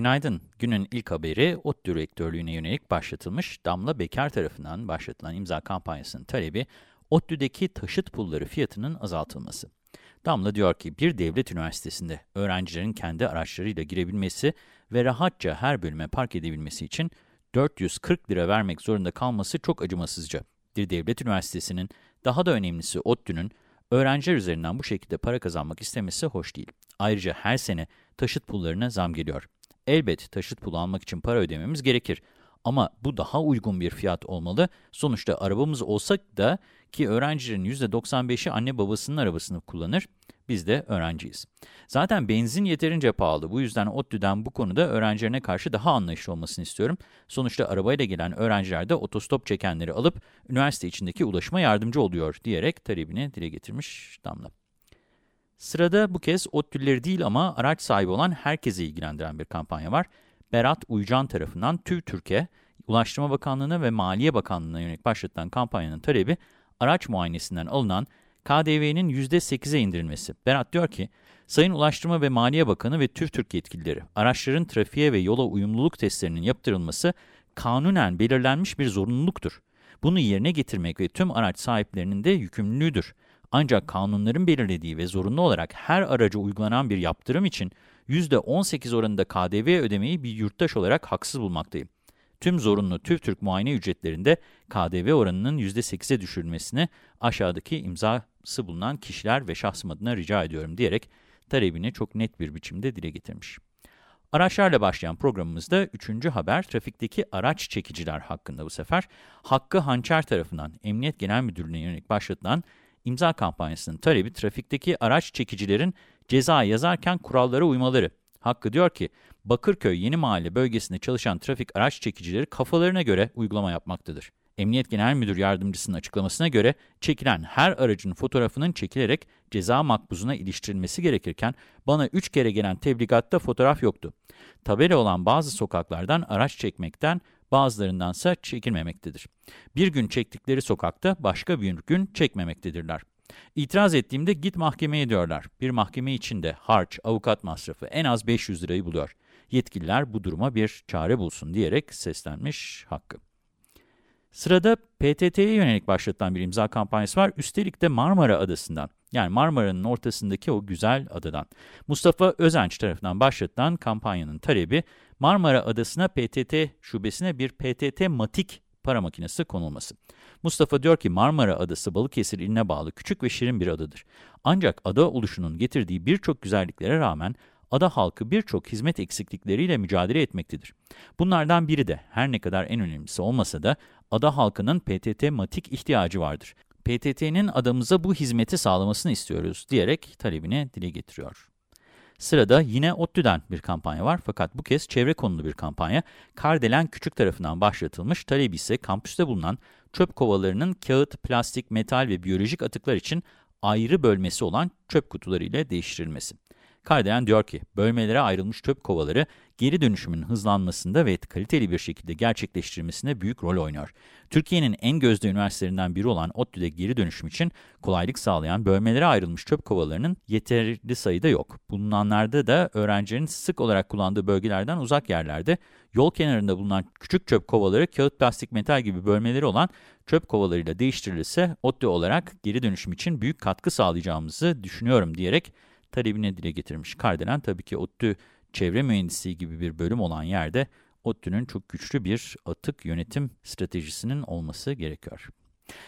Günaydın. Günün ilk haberi ODTÜ rektörlüğüne yönelik başlatılmış Damla Bekar tarafından başlatılan imza kampanyasının talebi ODTÜ'deki taşıt pulları fiyatının azaltılması. Damla diyor ki bir devlet üniversitesinde öğrencilerin kendi araçlarıyla girebilmesi ve rahatça her bölüme park edebilmesi için 440 lira vermek zorunda kalması çok acımasızca. Bir devlet üniversitesinin daha da önemlisi ODTÜ'nün öğrenciler üzerinden bu şekilde para kazanmak istemesi hoş değil. Ayrıca her sene taşıt pullarına zam geliyor. Elbet taşıt pulu almak için para ödememiz gerekir. Ama bu daha uygun bir fiyat olmalı. Sonuçta arabamız olsa da ki öğrencilerin %95'i anne babasının arabasını kullanır, biz de öğrenciyiz. Zaten benzin yeterince pahalı. Bu yüzden ODTÜ'den bu konuda öğrencilerine karşı daha anlayışlı olmasını istiyorum. Sonuçta arabayla gelen öğrenciler de otostop çekenleri alıp üniversite içindeki ulaşıma yardımcı oluyor diyerek talebini dile getirmiş Damla. Sırada bu kez ODTÜ'leri değil ama araç sahibi olan herkese ilgilendiren bir kampanya var. Berat Uycan tarafından TÜV Türkiye, Ulaştırma Bakanlığı'na ve Maliye Bakanlığı'na yönelik başlatılan kampanyanın talebi araç muayenesinden alınan KDV'nin %8'e indirilmesi. Berat diyor ki, Sayın Ulaştırma ve Maliye Bakanı ve TÜV Türk yetkilileri, araçların trafiğe ve yola uyumluluk testlerinin yaptırılması kanunen belirlenmiş bir zorunluluktur. Bunu yerine getirmek ve tüm araç sahiplerinin de yükümlülüğüdür. Ancak kanunların belirlediği ve zorunlu olarak her araca uygulanan bir yaptırım için %18 oranında KDV ödemeyi bir yurttaş olarak haksız bulmaktayım. Tüm zorunlu TÜV Türk muayene ücretlerinde KDV oranının %8'e düşürülmesini aşağıdaki imzası bulunan kişiler ve şahsım adına rica ediyorum diyerek talebini çok net bir biçimde dile getirmiş. Araçlarla başlayan programımızda üçüncü haber trafikteki araç çekiciler hakkında bu sefer. Hakkı Hançer tarafından Emniyet Genel Müdürlüğü'ne yönelik başlatılan imza kampanyasının talebi trafikteki araç çekicilerin ceza yazarken kurallara uymaları. Hakkı diyor ki, Bakırköy Yeni Mahalle bölgesinde çalışan trafik araç çekicileri kafalarına göre uygulama yapmaktadır. Emniyet Genel Müdür Yardımcısının açıklamasına göre çekilen her aracın fotoğrafının çekilerek ceza makbuzuna iliştirilmesi gerekirken bana 3 kere gelen tebligatta fotoğraf yoktu. Tabela olan bazı sokaklardan araç çekmekten bazılarındansa çekilmemektedir. Bir gün çektikleri sokakta başka bir gün çekmemektedirler. İtiraz ettiğimde git mahkemeye diyorlar. Bir mahkeme içinde harç, avukat masrafı en az 500 lirayı buluyor. Yetkililer bu duruma bir çare bulsun diyerek seslenmiş Hakkı. Sırada PTT'ye yönelik başlatılan bir imza kampanyası var. Üstelik de Marmara Adası'ndan. Yani Marmara'nın ortasındaki o güzel adadan. Mustafa Özenç tarafından başlatılan kampanyanın talebi Marmara Adası'na PTT şubesine bir PTT Matik para makinesi konulması. Mustafa diyor ki Marmara Adası Balıkesir iline bağlı küçük ve şirin bir adadır. Ancak ada oluşunun getirdiği birçok güzelliklere rağmen ada halkı birçok hizmet eksiklikleriyle mücadele etmektedir. Bunlardan biri de her ne kadar en önemlisi olmasa da ada halkının PTT matik ihtiyacı vardır. PTT'nin adamıza bu hizmeti sağlamasını istiyoruz diyerek talebini dile getiriyor. Sırada yine ODTÜ'den bir kampanya var fakat bu kez çevre konulu bir kampanya. Kardelen Küçük tarafından başlatılmış, talebi ise kampüste bulunan çöp kovalarının kağıt, plastik, metal ve biyolojik atıklar için ayrı bölmesi olan çöp kutuları ile değiştirilmesi. Kardelen diyor ki, bölmelere ayrılmış çöp kovaları geri dönüşümün hızlanmasında ve kaliteli bir şekilde gerçekleştirilmesinde büyük rol oynuyor. Türkiye'nin en gözde üniversitelerinden biri olan ODTÜ'de geri dönüşüm için kolaylık sağlayan bölmelere ayrılmış çöp kovalarının yeterli sayıda yok. Bulunanlarda da öğrencilerin sık olarak kullandığı bölgelerden uzak yerlerde, yol kenarında bulunan küçük çöp kovaları kağıt, plastik, metal gibi bölmeleri olan çöp kovalarıyla değiştirilirse ODTÜ olarak geri dönüşüm için büyük katkı sağlayacağımızı düşünüyorum diyerek talebini dile getirmiş. Kardelen tabii ki ODTÜ çevre mühendisliği gibi bir bölüm olan yerde ODTÜ'nün çok güçlü bir atık yönetim stratejisinin olması gerekiyor.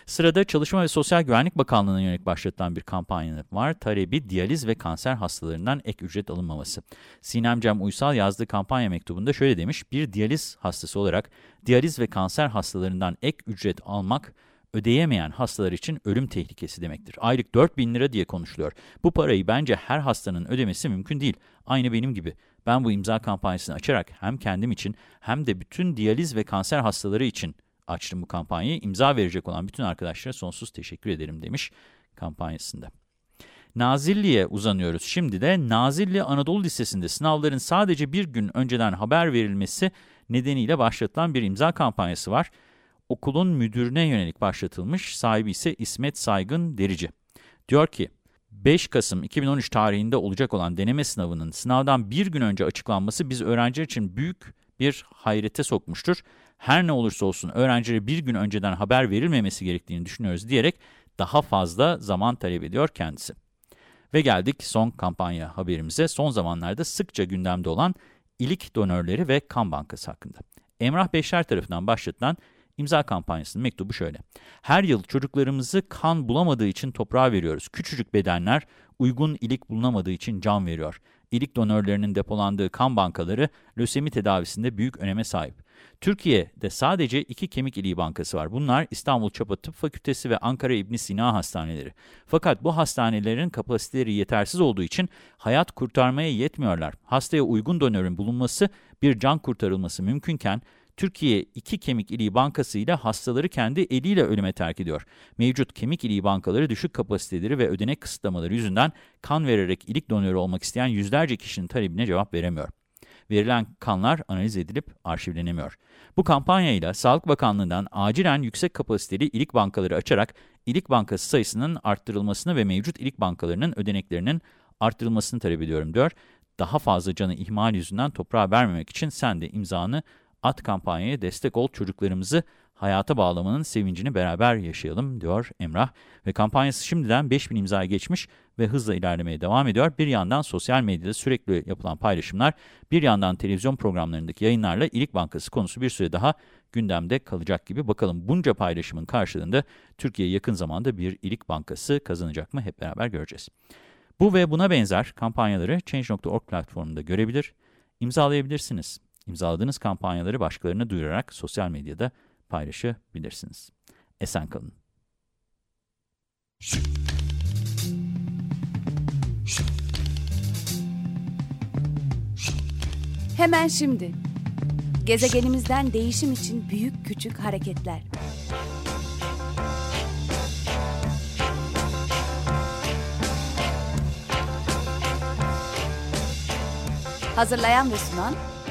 Sırada Çalışma ve Sosyal Güvenlik Bakanlığı'na yönelik başlatılan bir kampanya var. Talebi diyaliz ve kanser hastalarından ek ücret alınmaması. Sinem Cem Uysal yazdığı kampanya mektubunda şöyle demiş. Bir diyaliz hastası olarak diyaliz ve kanser hastalarından ek ücret almak ödeyemeyen hastalar için ölüm tehlikesi demektir. Aylık 4 bin lira diye konuşuluyor. Bu parayı bence her hastanın ödemesi mümkün değil. Aynı benim gibi. Ben bu imza kampanyasını açarak hem kendim için hem de bütün diyaliz ve kanser hastaları için açtım bu kampanyayı. İmza verecek olan bütün arkadaşlara sonsuz teşekkür ederim demiş kampanyasında. Nazilli'ye uzanıyoruz. Şimdi de Nazilli Anadolu Lisesi'nde sınavların sadece bir gün önceden haber verilmesi nedeniyle başlatılan bir imza kampanyası var. Okulun müdürüne yönelik başlatılmış, sahibi ise İsmet Saygın Derici. Diyor ki, 5 Kasım 2013 tarihinde olacak olan deneme sınavının sınavdan bir gün önce açıklanması biz öğrenciler için büyük bir hayrete sokmuştur. Her ne olursa olsun öğrencilere bir gün önceden haber verilmemesi gerektiğini düşünüyoruz diyerek daha fazla zaman talep ediyor kendisi. Ve geldik son kampanya haberimize. Son zamanlarda sıkça gündemde olan ilik donörleri ve kan bankası hakkında. Emrah Beşer tarafından başlatılan imza kampanyasının mektubu şöyle. Her yıl çocuklarımızı kan bulamadığı için toprağa veriyoruz. Küçücük bedenler uygun ilik bulunamadığı için can veriyor. İlik donörlerinin depolandığı kan bankaları lösemi tedavisinde büyük öneme sahip. Türkiye'de sadece iki kemik iliği bankası var. Bunlar İstanbul Çapa Tıp Fakültesi ve Ankara İbni Sina hastaneleri. Fakat bu hastanelerin kapasiteleri yetersiz olduğu için hayat kurtarmaya yetmiyorlar. Hastaya uygun donörün bulunması bir can kurtarılması mümkünken Türkiye iki kemik iliği bankası ile hastaları kendi eliyle ölüme terk ediyor. Mevcut kemik iliği bankaları düşük kapasiteleri ve ödenek kısıtlamaları yüzünden kan vererek ilik donörü olmak isteyen yüzlerce kişinin talebine cevap veremiyor verilen kanlar analiz edilip arşivlenemiyor. Bu kampanyayla Sağlık Bakanlığı'ndan acilen yüksek kapasiteli ilik bankaları açarak ilik bankası sayısının arttırılmasını ve mevcut ilik bankalarının ödeneklerinin arttırılmasını talep ediyorum diyor. Daha fazla canı ihmal yüzünden toprağa vermemek için sen de imzanı at kampanyaya destek ol çocuklarımızı hayata bağlamanın sevincini beraber yaşayalım diyor Emrah. Ve kampanyası şimdiden 5000 imzaya geçmiş ve hızla ilerlemeye devam ediyor. Bir yandan sosyal medyada sürekli yapılan paylaşımlar, bir yandan televizyon programlarındaki yayınlarla İlik Bankası konusu bir süre daha gündemde kalacak gibi. Bakalım bunca paylaşımın karşılığında Türkiye yakın zamanda bir İlik Bankası kazanacak mı hep beraber göreceğiz. Bu ve buna benzer kampanyaları Change.org platformunda görebilir, imzalayabilirsiniz. İmzaladığınız kampanyaları başkalarına duyurarak sosyal medyada paylaşabilirsiniz. Esen kalın. Hemen şimdi. Gezegenimizden değişim için büyük küçük hareketler. Hazırlayan ve sunan